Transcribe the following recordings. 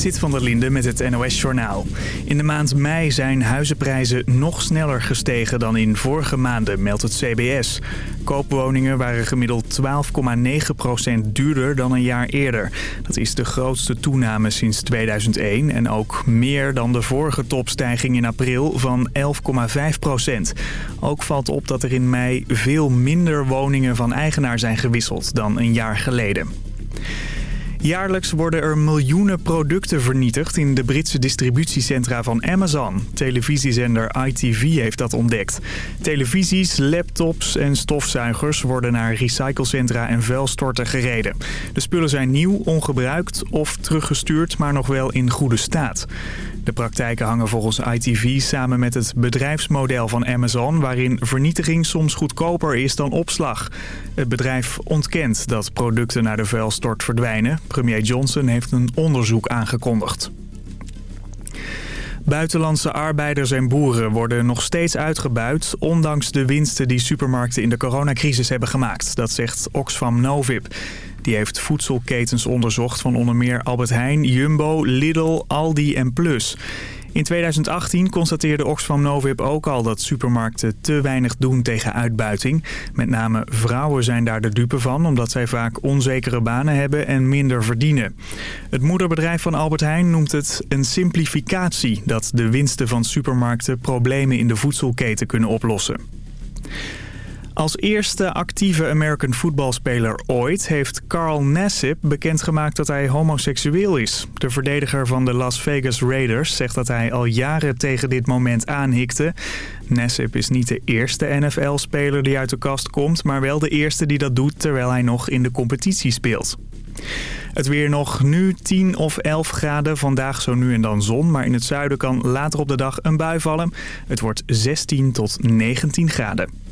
Sit van der Linde met het NOS-journaal. In de maand mei zijn huizenprijzen nog sneller gestegen dan in vorige maanden, meldt het CBS. Koopwoningen waren gemiddeld 12,9% duurder dan een jaar eerder. Dat is de grootste toename sinds 2001 en ook meer dan de vorige topstijging in april van 11,5% Ook valt op dat er in mei veel minder woningen van eigenaar zijn gewisseld dan een jaar geleden. Jaarlijks worden er miljoenen producten vernietigd in de Britse distributiecentra van Amazon. Televisiezender ITV heeft dat ontdekt. Televisies, laptops en stofzuigers worden naar recyclecentra en vuilstorten gereden. De spullen zijn nieuw, ongebruikt of teruggestuurd, maar nog wel in goede staat. De praktijken hangen volgens ITV samen met het bedrijfsmodel van Amazon... waarin vernietiging soms goedkoper is dan opslag. Het bedrijf ontkent dat producten naar de vuilstort verdwijnen. Premier Johnson heeft een onderzoek aangekondigd. Buitenlandse arbeiders en boeren worden nog steeds uitgebuit... ondanks de winsten die supermarkten in de coronacrisis hebben gemaakt. Dat zegt Oxfam Novib. Die heeft voedselketens onderzocht van onder meer Albert Heijn, Jumbo, Lidl, Aldi en Plus. In 2018 constateerde Oxfam Novib ook al dat supermarkten te weinig doen tegen uitbuiting. Met name vrouwen zijn daar de dupe van, omdat zij vaak onzekere banen hebben en minder verdienen. Het moederbedrijf van Albert Heijn noemt het een simplificatie... dat de winsten van supermarkten problemen in de voedselketen kunnen oplossen. Als eerste actieve American voetbalspeler ooit heeft Carl Nassib bekendgemaakt dat hij homoseksueel is. De verdediger van de Las Vegas Raiders zegt dat hij al jaren tegen dit moment aanhikte. Nassib is niet de eerste NFL-speler die uit de kast komt, maar wel de eerste die dat doet terwijl hij nog in de competitie speelt. Het weer nog nu 10 of 11 graden. Vandaag zo nu en dan zon. Maar in het zuiden kan later op de dag een bui vallen. Het wordt 16 tot 19 graden.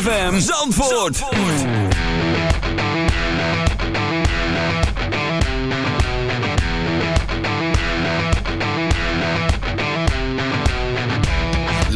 ZFM Zandvoort.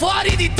fora e de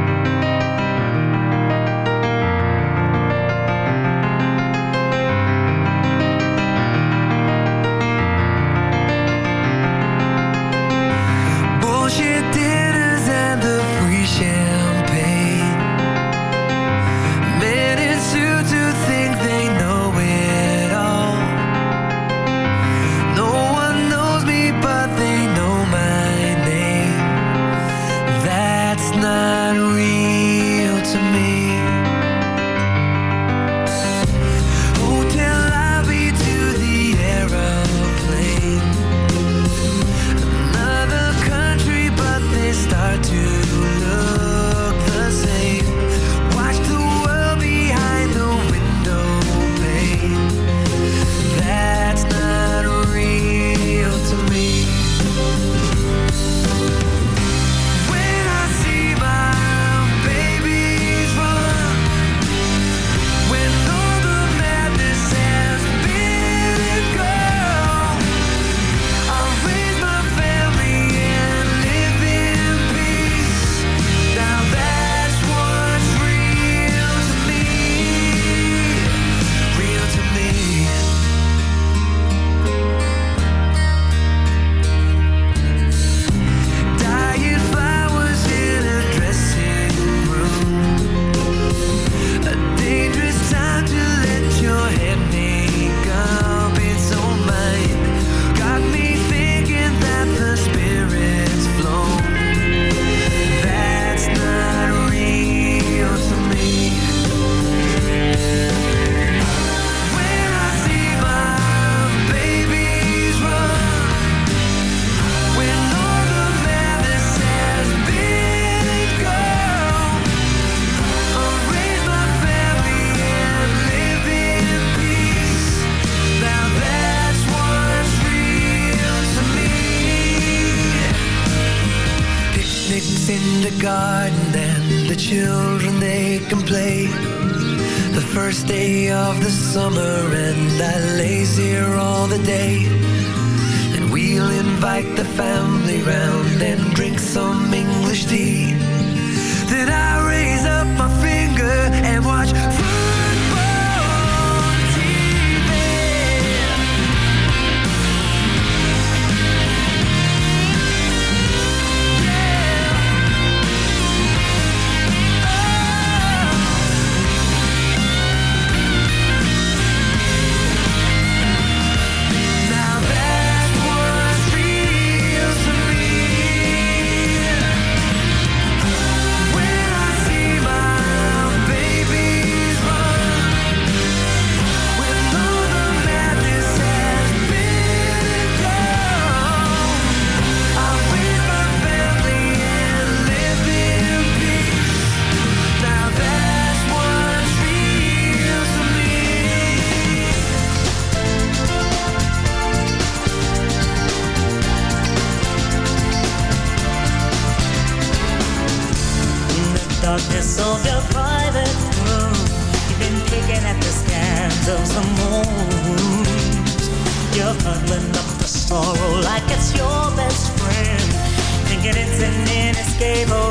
table.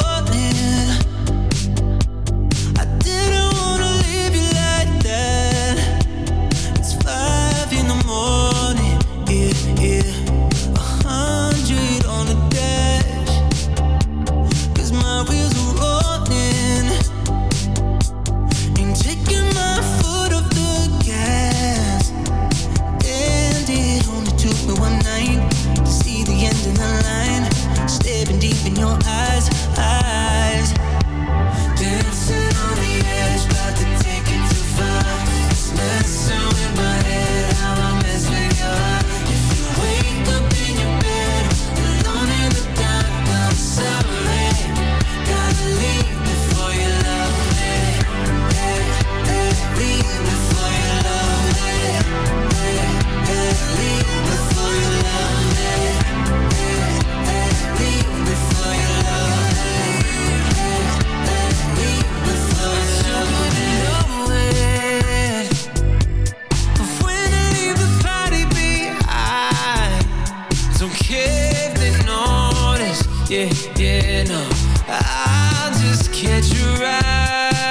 yeah, yeah, no I'll just catch a ride.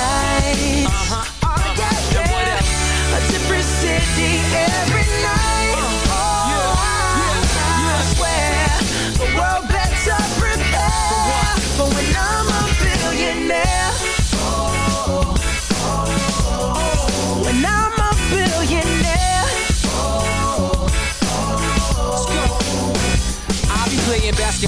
que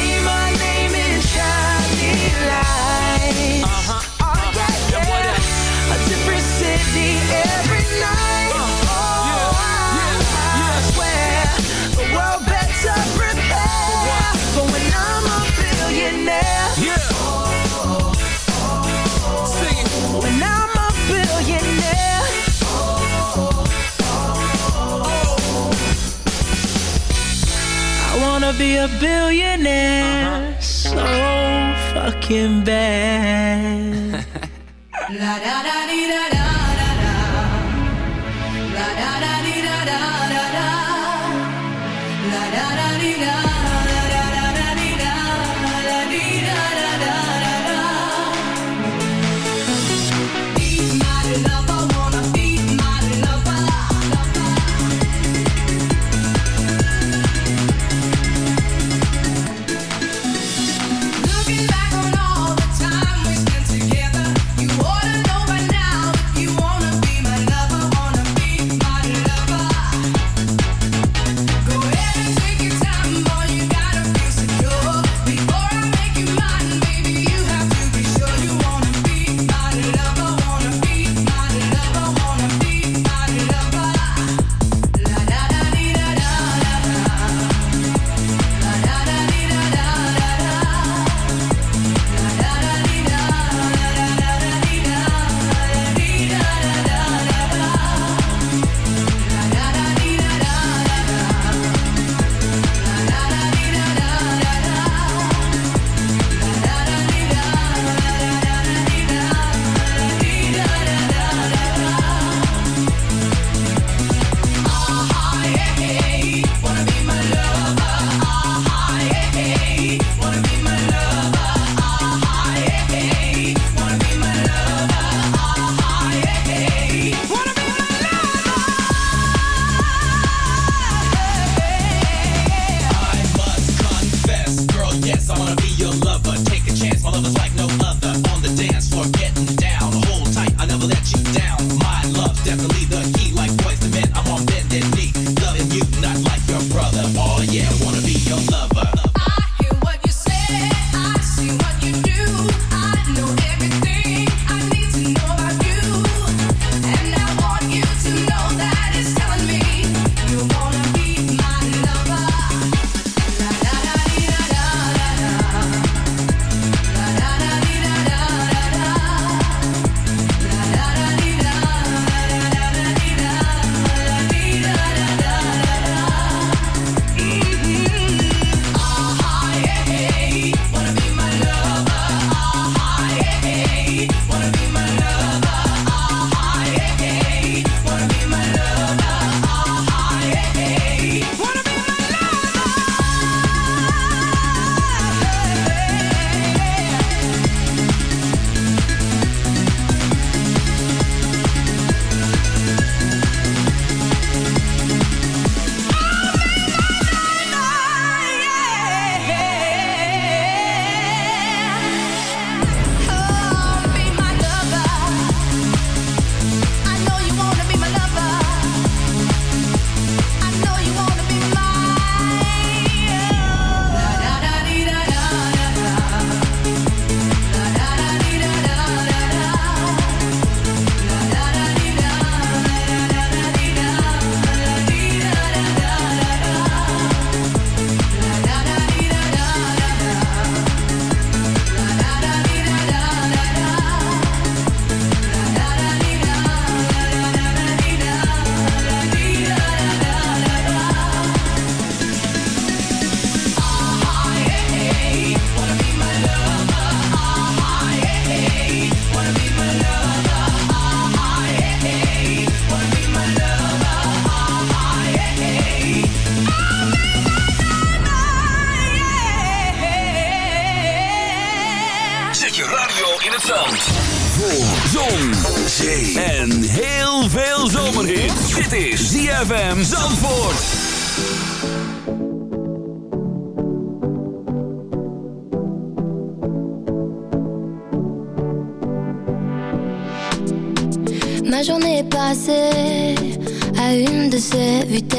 Be a billionaire uh-huh. so fucking bad.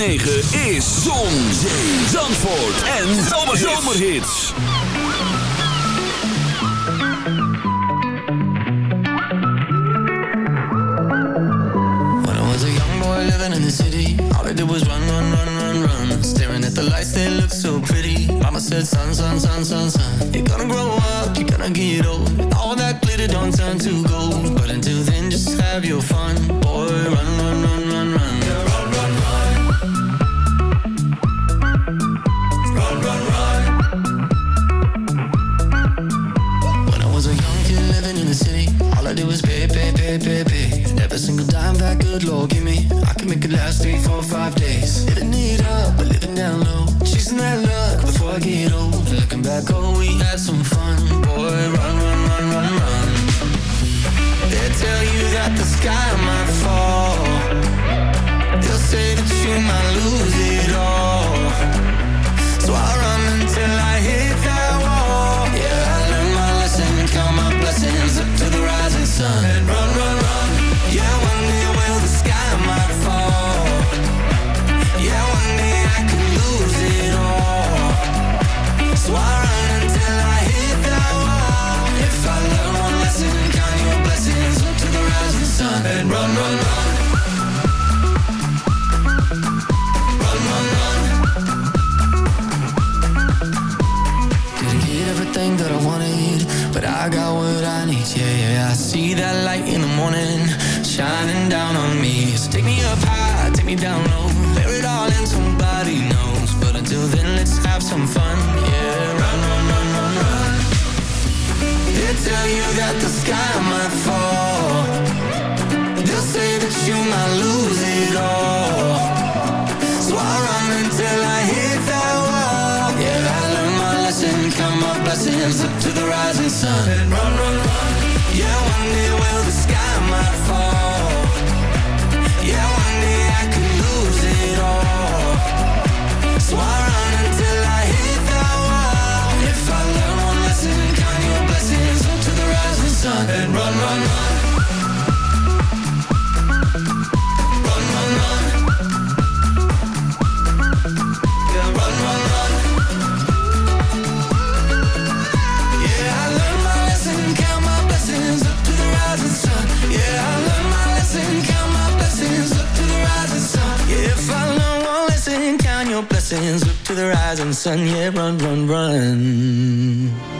9. back home, we had some fun Boy, run, run, run, run, run. They tell you that the sky might fall. They'll say that you might lose it all. So i run until I hit that wall. Yeah, I learned my lesson, count my blessings Up to the rising sun. I got what I need, yeah, yeah I see that light in the morning Shining down on me. So Take me up high, take me down low. Bear it all in, somebody knows. But until then, let's have some fun, yeah. Run, run, run, run, run. They tell you that the sun. and run blessings. Look to the rising sun, yeah, run, run, run.